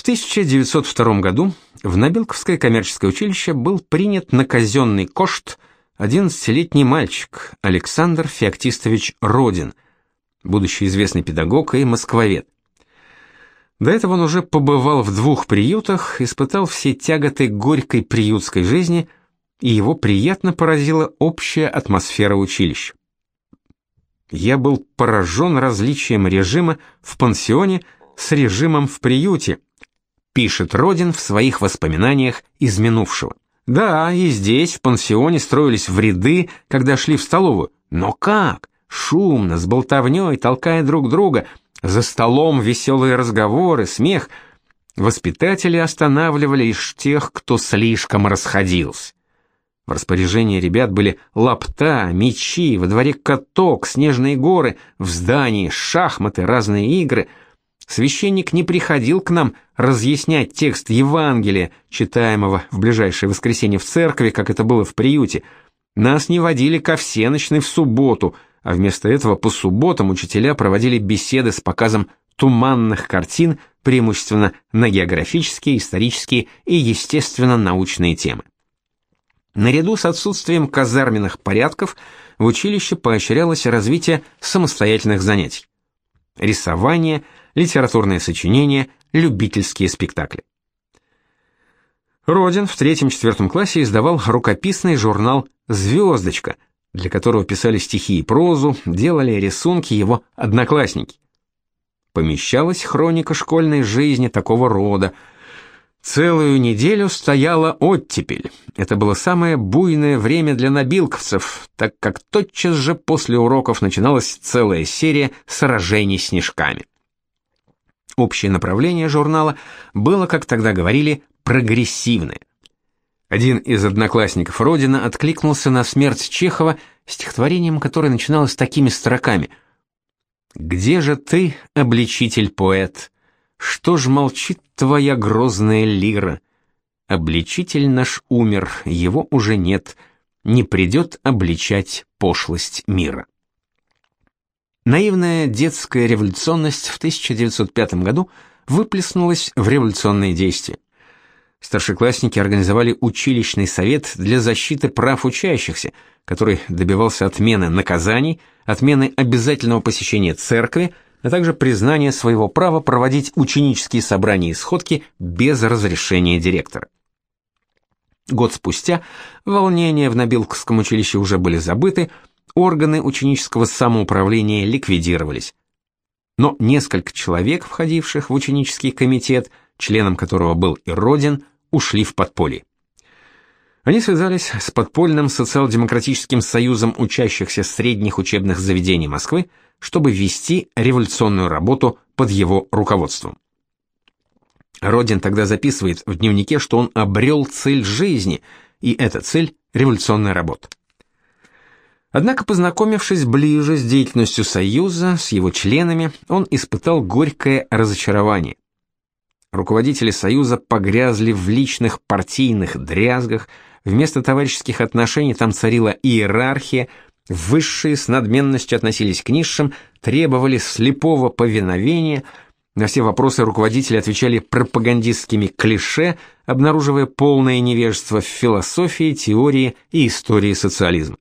В 1902 году в Набилковское коммерческое училище был принят на казенный кошт 11-летний мальчик Александр Феоктистович Родин, будущий известный педагог и москвовед. До этого он уже побывал в двух приютах, испытал все тяготы горькой приютской жизни, и его приятно поразила общая атмосфера училища. Я был поражен различием режима в пансионе с режимом в приюте, пишет Родин в своих воспоминаниях из минувшего. Да, и здесь, в пансионе, строились в ряды, когда шли в столовую. Но как? Шумно, с болтовней, толкая друг друга. За столом веселые разговоры, смех. Воспитатели останавливали лишь тех, кто слишком расходился. В распоряжении ребят были лапта, мечи, во дворе каток, снежные горы, в здании шахматы, разные игры — Священник не приходил к нам разъяснять текст Евангелия, читаемого в ближайшее воскресенье в церкви, как это было в приюте. Нас не водили ко всеночной в субботу, а вместо этого по субботам учителя проводили беседы с показом туманных картин, преимущественно на географические, исторические и естественно-научные темы. Наряду с отсутствием казарменных порядков в училище поощрялось развитие самостоятельных занятий. Рисование – литературные сочинения, любительские спектакли. Родин в третьем-четвертом классе издавал рукописный журнал «Звездочка», для которого писали стихи и прозу, делали рисунки его одноклассники. Помещалась хроника школьной жизни такого рода. Целую неделю стояла оттепель. Это было самое буйное время для набилковцев, так как тотчас же после уроков начиналась целая серия сражений снежками. Общее направление журнала было, как тогда говорили, прогрессивное. Один из одноклассников Родина откликнулся на смерть Чехова стихотворением, которое начиналось такими строками: Где же ты, обличитель-поэт? Что ж молчит твоя грозная лира? Обличитель наш умер, его уже нет, не придет обличать пошлость мира. Наивная детская революционность в 1905 году выплеснулась в революционные действия. Старшеклассники организовали училищный совет для защиты прав учащихся, который добивался отмены наказаний, отмены обязательного посещения церкви, а также признания своего права проводить ученические собрания и сходки без разрешения директора. Год спустя волнения в Набилковском училище уже были забыты, органы ученического самоуправления ликвидировались. Но несколько человек, входивших в ученический комитет, членом которого был и Родин, ушли в подполье. Они связались с подпольным социал-демократическим союзом учащихся средних учебных заведений Москвы, чтобы вести революционную работу под его руководством. Родин тогда записывает в дневнике, что он обрел цель жизни, и эта цель – революционная работа. Однако, познакомившись ближе с деятельностью Союза, с его членами, он испытал горькое разочарование. Руководители Союза погрязли в личных партийных дрязгах, вместо товарищеских отношений там царила иерархия, высшие с надменностью относились к низшим, требовали слепого повиновения, на все вопросы руководители отвечали пропагандистскими клише, обнаруживая полное невежество в философии, теории и истории социализма.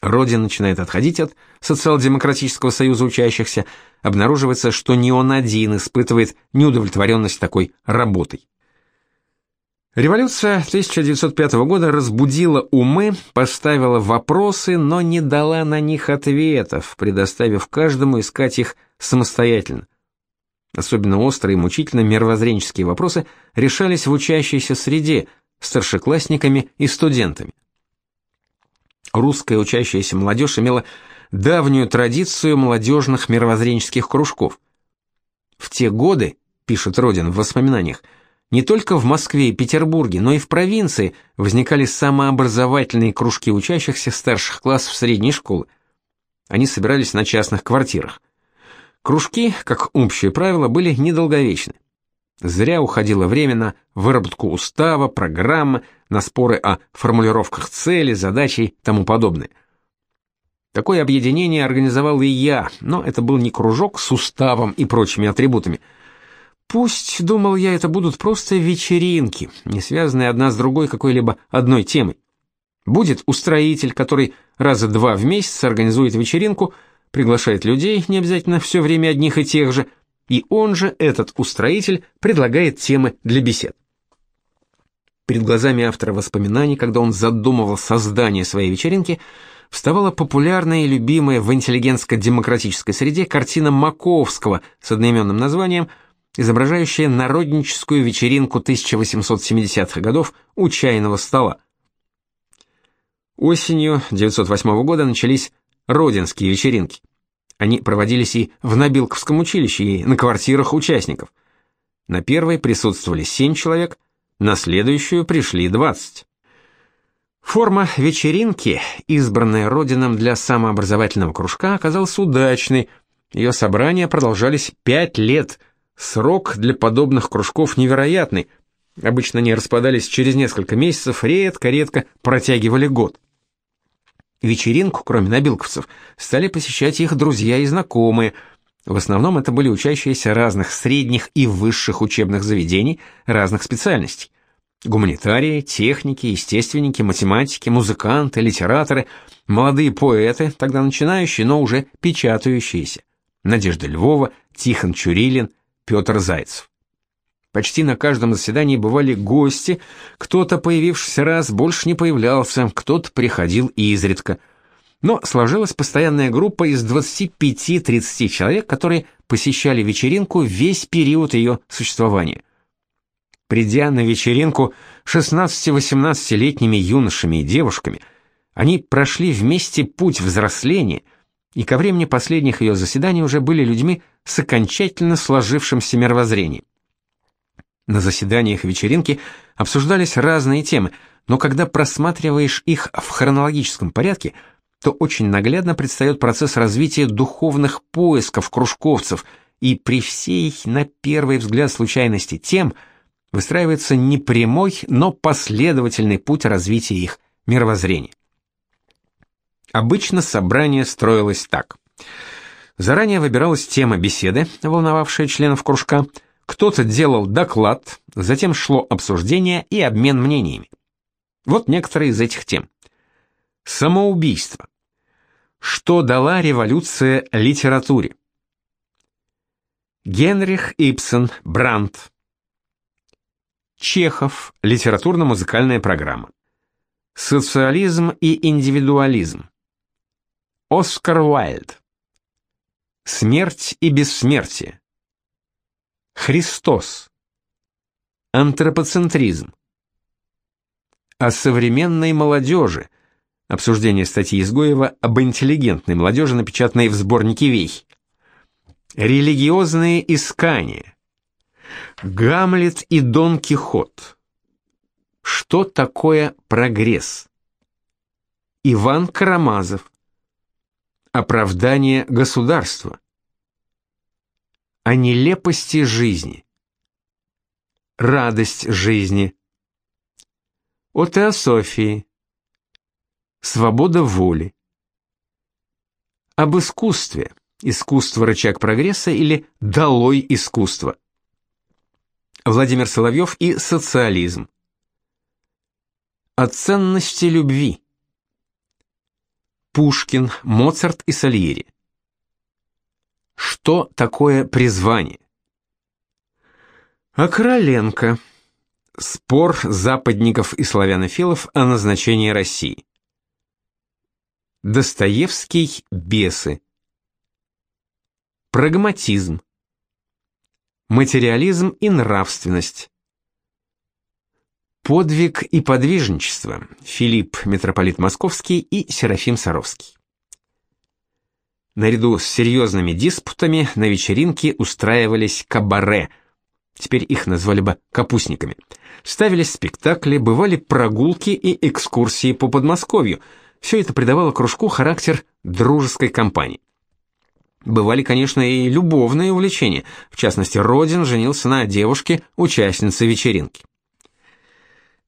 Родин начинает отходить от социал-демократического союза учащихся, обнаруживается, что не он один испытывает неудовлетворенность такой работой. Революция 1905 года разбудила умы, поставила вопросы, но не дала на них ответов, предоставив каждому искать их самостоятельно. Особенно острые и мучительно мировоззренческие вопросы решались в учащейся среде, старшеклассниками и студентами. Русская учащаяся молодежь имела давнюю традицию молодежных мировоззренческих кружков. В те годы, пишет Родин в воспоминаниях, не только в Москве и Петербурге, но и в провинции возникали самообразовательные кружки учащихся старших классов средней школы. Они собирались на частных квартирах. Кружки, как общее правило, были недолговечны. Зря уходило время на выработку устава, программы, на споры о формулировках цели, задачей и тому подобное. Такое объединение организовал и я, но это был не кружок с уставом и прочими атрибутами. Пусть, думал я, это будут просто вечеринки, не связанные одна с другой какой-либо одной темой. Будет устроитель, который раза два в месяц организует вечеринку, приглашает людей, не обязательно все время одних и тех же, и он же, этот устроитель, предлагает темы для бесед. Перед глазами автора воспоминаний, когда он задумывал создание своей вечеринки, вставала популярная и любимая в интеллигентско-демократической среде картина Маковского с одноименным названием, изображающая народническую вечеринку 1870-х годов у чайного стола. Осенью 908 года начались родинские вечеринки. Они проводились и в Набилковском училище, и на квартирах участников. На первой присутствовали 7 человек, на следующую пришли 20. Форма вечеринки, избранная Родином для самообразовательного кружка, оказалась удачной. Ее собрания продолжались 5 лет. Срок для подобных кружков невероятный. Обычно они распадались через несколько месяцев, редко-редко протягивали год. Вечеринку, кроме набилковцев, стали посещать их друзья и знакомые. В основном это были учащиеся разных средних и высших учебных заведений, разных специальностей. Гуманитарии, техники, естественники, математики, музыканты, литераторы, молодые поэты, тогда начинающие, но уже печатающиеся. Надежда Львова, Тихон Чурилин, Петр Зайцев. Почти на каждом заседании бывали гости, кто-то, появившийся раз, больше не появлялся, кто-то приходил изредка. Но сложилась постоянная группа из 25-30 человек, которые посещали вечеринку весь период ее существования. Придя на вечеринку 16-18-летними юношами и девушками, они прошли вместе путь взросления, и ко времени последних ее заседаний уже были людьми с окончательно сложившимся мировоззрением. На заседаниях вечеринки обсуждались разные темы, но когда просматриваешь их в хронологическом порядке, то очень наглядно предстает процесс развития духовных поисков кружковцев, и при всей, на первый взгляд, случайности тем выстраивается не прямой, но последовательный путь развития их мировоззрения. Обычно собрание строилось так. Заранее выбиралась тема беседы, волновавшая членов кружка – кто-то делал доклад, затем шло обсуждение и обмен мнениями. Вот некоторые из этих тем. Самоубийство. Что дала революция литературе? Генрих Ибсен, Брандт. Чехов, литературно-музыкальная программа. Социализм и индивидуализм. Оскар Уайльд. Смерть и бессмертие. Христос. Антропоцентризм. О современной молодежи. Обсуждение статьи Изгоева об интеллигентной молодежи, напечатанной в сборнике Вей. Религиозные искания. Гамлет и Дон Кихот. Что такое прогресс? Иван Карамазов. Оправдание государства о нелепости жизни. Радость жизни. О теософии. Свобода воли. Об искусстве. Искусство рычаг прогресса или долой искусство. Владимир Соловьев и социализм. О ценности любви. Пушкин, Моцарт и Сальери. Что такое призвание? А Короленко. Спор западников и славянофилов о назначении России. Достоевский «Бесы». Прагматизм. Материализм и нравственность. Подвиг и подвижничество. Филипп митрополит Московский и Серафим Саровский. Наряду с серьезными диспутами на вечеринке устраивались кабаре. Теперь их назвали бы капустниками. Ставились спектакли, бывали прогулки и экскурсии по Подмосковью. Все это придавало кружку характер дружеской компании. Бывали, конечно, и любовные увлечения. В частности, Родин женился на девушке, участнице вечеринки.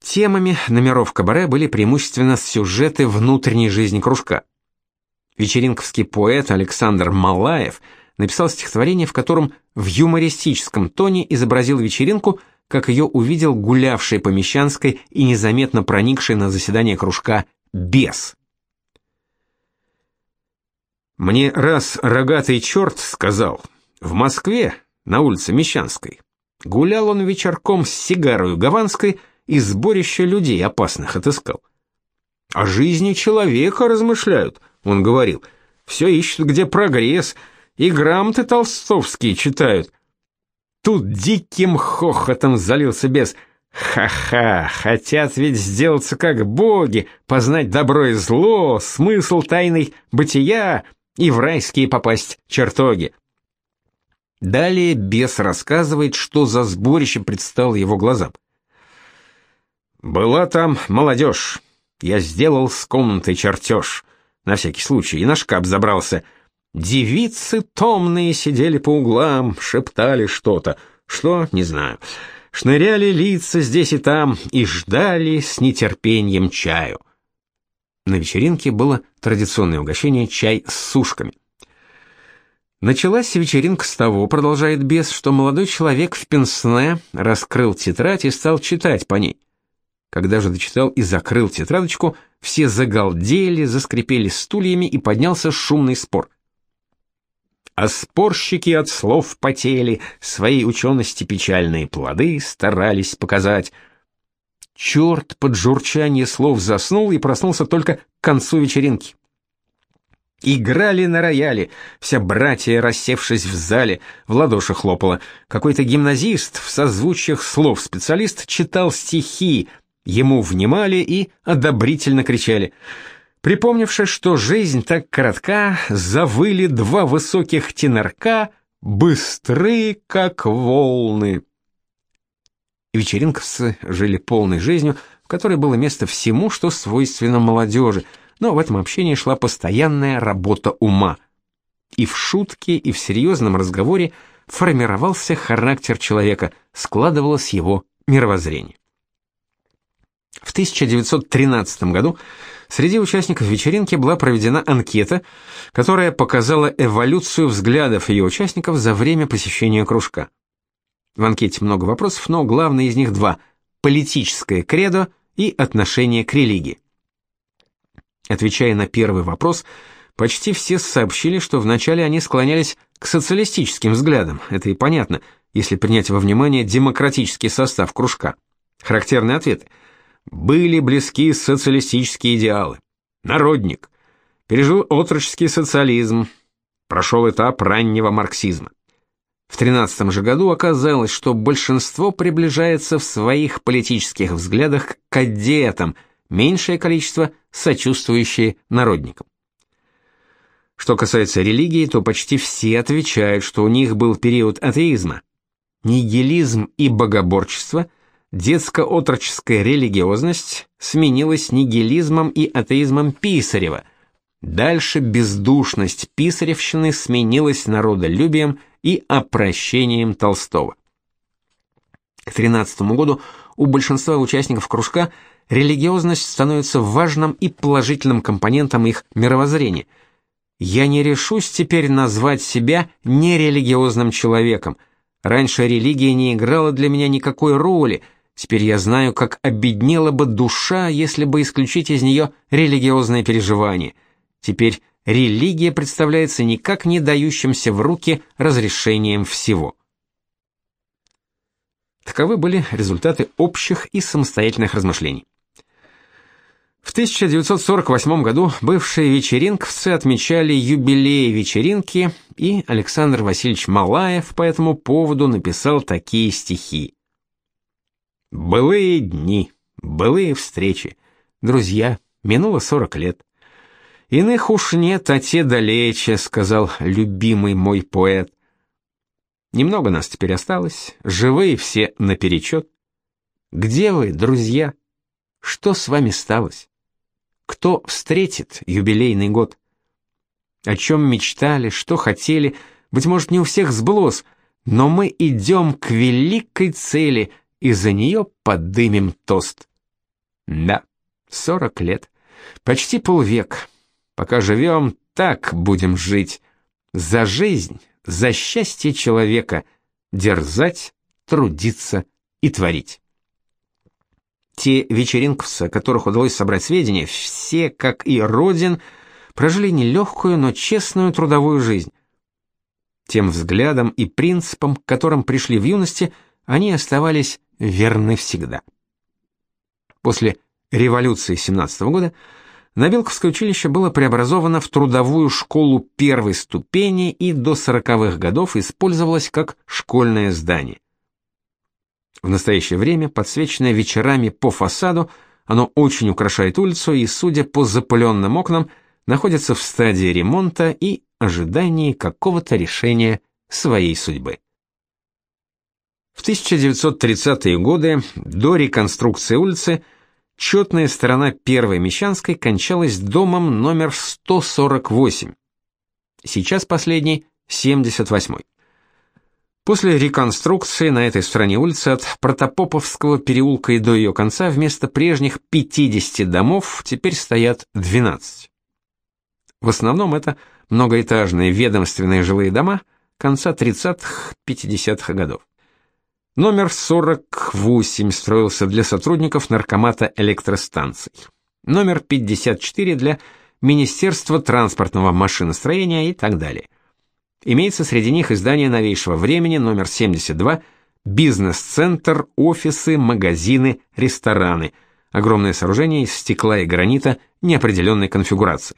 Темами номеров кабаре были преимущественно сюжеты внутренней жизни кружка. Вечеринковский поэт Александр Малаев написал стихотворение, в котором в юмористическом тоне изобразил вечеринку, как ее увидел гулявший по Мещанской и незаметно проникший на заседание кружка бес. Мне раз рогатый черт сказал, в Москве, на улице Мещанской, гулял он вечерком с сигарой гаванской и сборище людей опасных отыскал. О жизни человека размышляют, он говорил, все ищут, где прогресс, и грамоты толстовские читают. Тут диким хохотом залился бес. Ха-ха, хотят ведь сделаться как боги, познать добро и зло, смысл тайный бытия и в райские попасть чертоги. Далее бес рассказывает, что за сборище предстало его глазам. «Была там молодежь. Я сделал с комнатой чертеж. На всякий случай и на шкаф забрался. Девицы томные сидели по углам, шептали что-то. Что? Не знаю. Шныряли лица здесь и там и ждали с нетерпением чаю. На вечеринке было традиционное угощение чай с сушками. Началась вечеринка с того, продолжает бес, что молодой человек в пенсне раскрыл тетрадь и стал читать по ней. Когда же дочитал и закрыл тетрадочку, все загалдели, заскрипели стульями и поднялся шумный спор — а спорщики от слов потели, своей учености печальные плоды старались показать. Черт под журчание слов заснул и проснулся только к концу вечеринки. Играли на рояле, вся братья, рассевшись в зале, в ладоши хлопала. Какой-то гимназист в созвучиях слов специалист читал стихи, ему внимали и одобрительно кричали — Припомнивши, что жизнь так коротка, завыли два высоких тенорка, быстры, как волны. Вечеринковцы жили полной жизнью, в которой было место всему, что свойственно молодежи, но в этом общении шла постоянная работа ума. И в шутке, и в серьезном разговоре формировался характер человека, складывалось его мировоззрение. В 1913 году Среди участников вечеринки была проведена анкета, которая показала эволюцию взглядов ее участников за время посещения кружка. В анкете много вопросов, но главные из них два – политическое кредо и отношение к религии. Отвечая на первый вопрос, почти все сообщили, что вначале они склонялись к социалистическим взглядам, это и понятно, если принять во внимание демократический состав кружка. Характерные ответы – были близки социалистические идеалы. Народник. Пережил отроческий социализм. Прошел этап раннего марксизма. В 13 же году оказалось, что большинство приближается в своих политических взглядах к кадетам, меньшее количество сочувствующие народникам. Что касается религии, то почти все отвечают, что у них был период атеизма. Нигилизм и богоборчество – детско-отроческая религиозность сменилась нигилизмом и атеизмом Писарева. Дальше бездушность Писаревщины сменилась народолюбием и опрощением Толстого. К 13 году у большинства участников кружка религиозность становится важным и положительным компонентом их мировоззрения. Я не решусь теперь назвать себя нерелигиозным человеком. Раньше религия не играла для меня никакой роли – Теперь я знаю, как обеднела бы душа, если бы исключить из нее религиозные переживания. Теперь религия представляется никак не дающимся в руки разрешением всего. Таковы были результаты общих и самостоятельных размышлений. В 1948 году бывшие вечеринковцы отмечали юбилей вечеринки, и Александр Васильевич Малаев по этому поводу написал такие стихи. Былые дни, былые встречи. Друзья, минуло сорок лет. Иных уж нет, а те далече, сказал любимый мой поэт. Немного нас теперь осталось, живые все наперечет. Где вы, друзья? Что с вами сталось? Кто встретит юбилейный год? О чем мечтали, что хотели, быть может, не у всех сбылось, но мы идем к великой цели — и за нее подымем тост. Да, сорок лет, почти полвек. Пока живем, так будем жить. За жизнь, за счастье человека дерзать, трудиться и творить. Те вечеринковцы, которых удалось собрать сведения, все, как и Родин, прожили нелегкую, но честную трудовую жизнь. Тем взглядам и принципам, к которым пришли в юности, они оставались верны всегда. После революции 17 года Набелковское училище было преобразовано в трудовую школу первой ступени и до 40-х годов использовалось как школьное здание. В настоящее время, подсвеченное вечерами по фасаду, оно очень украшает улицу и, судя по запыленным окнам, находится в стадии ремонта и ожидании какого-то решения своей судьбы. В 1930-е годы, до реконструкции улицы, Четная сторона первой Мещанской кончалась домом номер 148. Сейчас последний 78. После реконструкции на этой стороне улицы от Протопоповского переулка и до ее конца вместо прежних 50 домов теперь стоят 12. В основном это многоэтажные ведомственные жилые дома конца 30-50-х годов. Номер 48 строился для сотрудников наркомата электростанций. Номер 54 для Министерства транспортного машиностроения и так далее. Имеется среди них издание новейшего времени номер 72, бизнес-центр, офисы, магазины, рестораны. Огромное сооружение из стекла и гранита неопределенной конфигурации.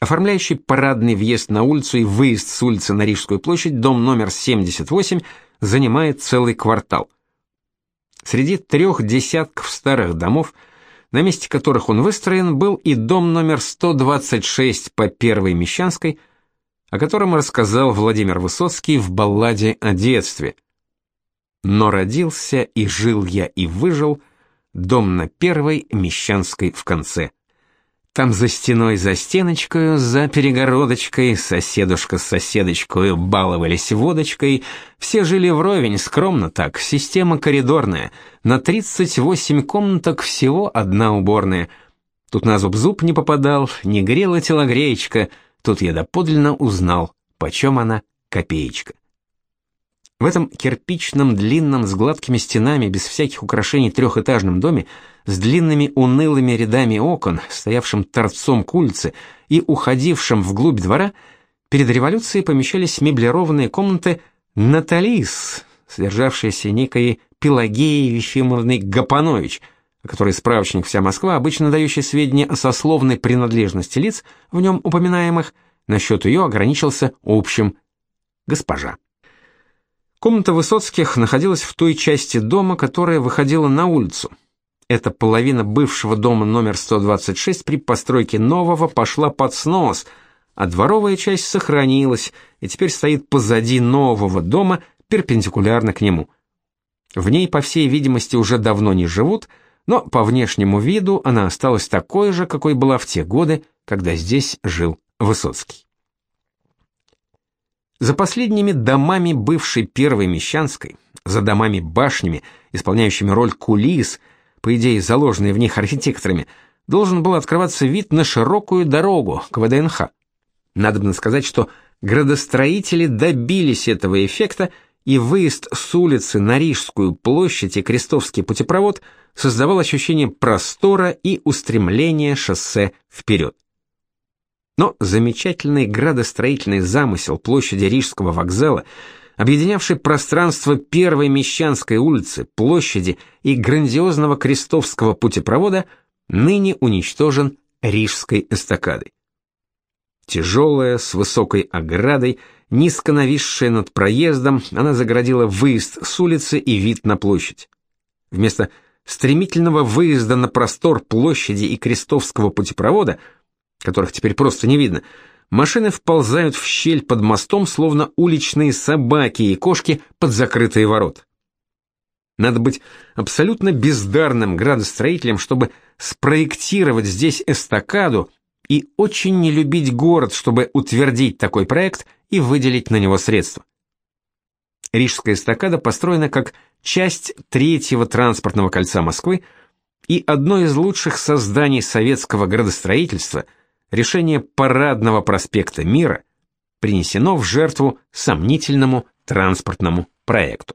Оформляющий парадный въезд на улицу и выезд с улицы на Рижскую площадь дом номер 78 занимает целый квартал. Среди трех десятков старых домов, на месте которых он выстроен, был и дом номер 126 по Первой Мещанской, о котором рассказал Владимир Высоцкий в балладе о детстве. Но родился и жил я и выжил, дом на Первой Мещанской в конце. Там за стеной, за стеночкой, за перегородочкой, соседушка с соседочкой баловались водочкой, все жили вровень, скромно так, система коридорная, на 38 комнаток всего одна уборная. Тут на зуб зуб не попадал, не грела телогреечка, тут я доподлинно узнал, почем она копеечка. В этом кирпичном, длинном, с гладкими стенами, без всяких украшений трехэтажном доме, с длинными унылыми рядами окон, стоявшим торцом к улице и уходившим вглубь двора, перед революцией помещались меблированные комнаты Наталис, содержавшиеся некой Пелагеей Ефимовной Гапанович, о которой справочник «Вся Москва», обычно дающий сведения о сословной принадлежности лиц, в нем упоминаемых, насчет ее ограничился общим «госпожа». Комната Высоцких находилась в той части дома, которая выходила на улицу. Эта половина бывшего дома номер 126 при постройке нового пошла под снос, а дворовая часть сохранилась и теперь стоит позади нового дома, перпендикулярно к нему. В ней, по всей видимости, уже давно не живут, но по внешнему виду она осталась такой же, какой была в те годы, когда здесь жил Высоцкий. За последними домами бывшей Первой Мещанской, за домами-башнями, исполняющими роль кулис, по идее заложенные в них архитекторами, должен был открываться вид на широкую дорогу к ВДНХ. Надо сказать, что градостроители добились этого эффекта, и выезд с улицы на Рижскую площадь и Крестовский путепровод создавал ощущение простора и устремления шоссе вперед. Но замечательный градостроительный замысел площади Рижского вокзала, объединявший пространство Первой Мещанской улицы, площади и грандиозного Крестовского путепровода, ныне уничтожен Рижской эстакадой. Тяжелая, с высокой оградой, низко нависшая над проездом, она загородила выезд с улицы и вид на площадь. Вместо стремительного выезда на простор площади и Крестовского путепровода – которых теперь просто не видно, машины вползают в щель под мостом, словно уличные собаки и кошки под закрытые ворота. Надо быть абсолютно бездарным градостроителем, чтобы спроектировать здесь эстакаду и очень не любить город, чтобы утвердить такой проект и выделить на него средства. Рижская эстакада построена как часть третьего транспортного кольца Москвы и одно из лучших созданий советского градостроительства – решение парадного проспекта Мира, принесено в жертву сомнительному транспортному проекту.